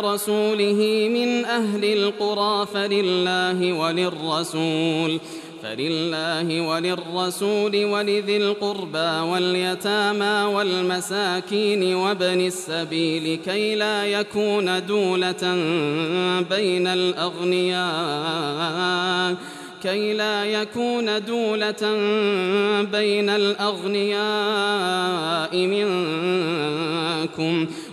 رسوله من أهل القرى فلله وللرسول فلله وللرسول ولذي القربى واليتامى والمساكين وابن السبيل كي لا يكون دولة بين الأغنياء كي لا يكون دولة بين الأغنياء منكم.